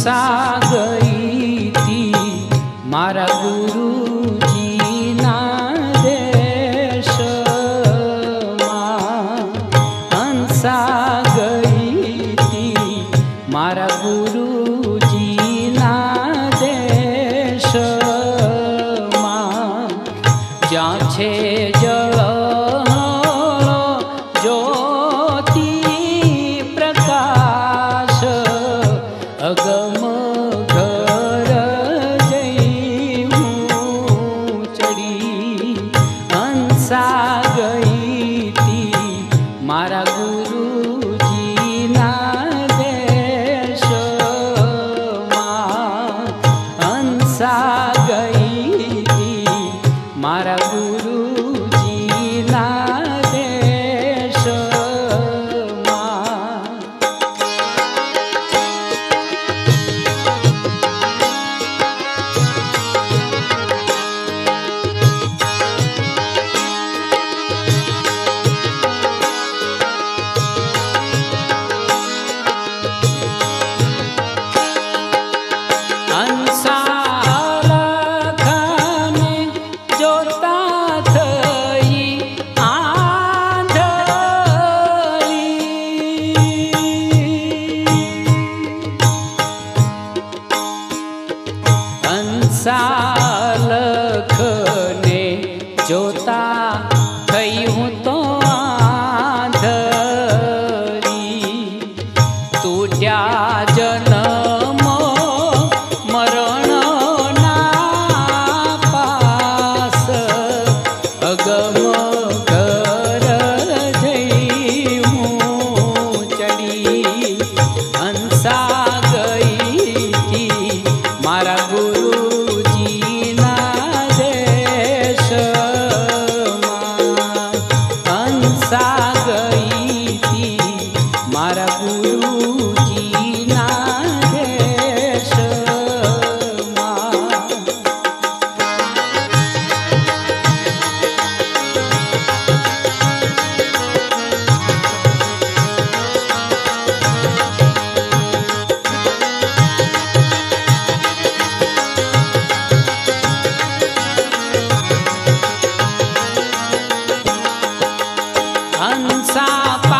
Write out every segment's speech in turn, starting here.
सा गई थी। मारा गुरु जी ना देश हंसा मारा गुरु अगम sapato.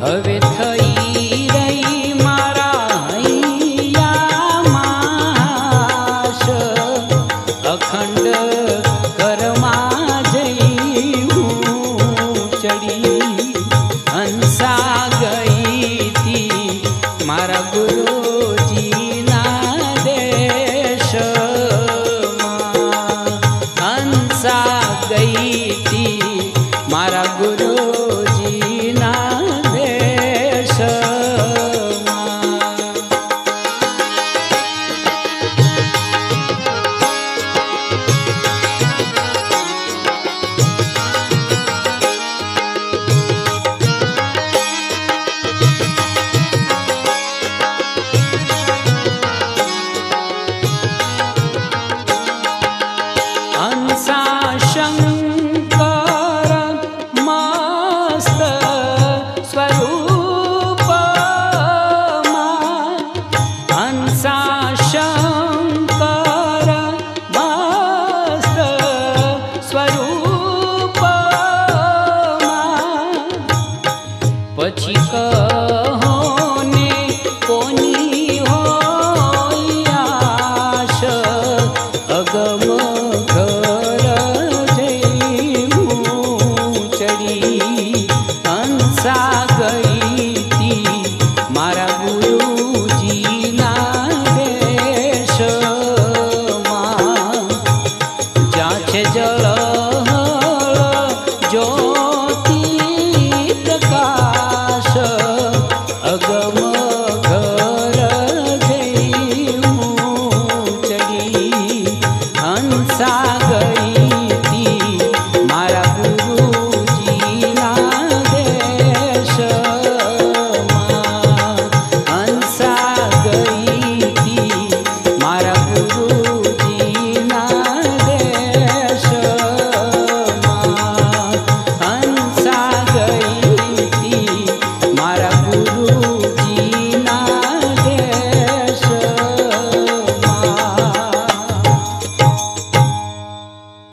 ở Việt सा गई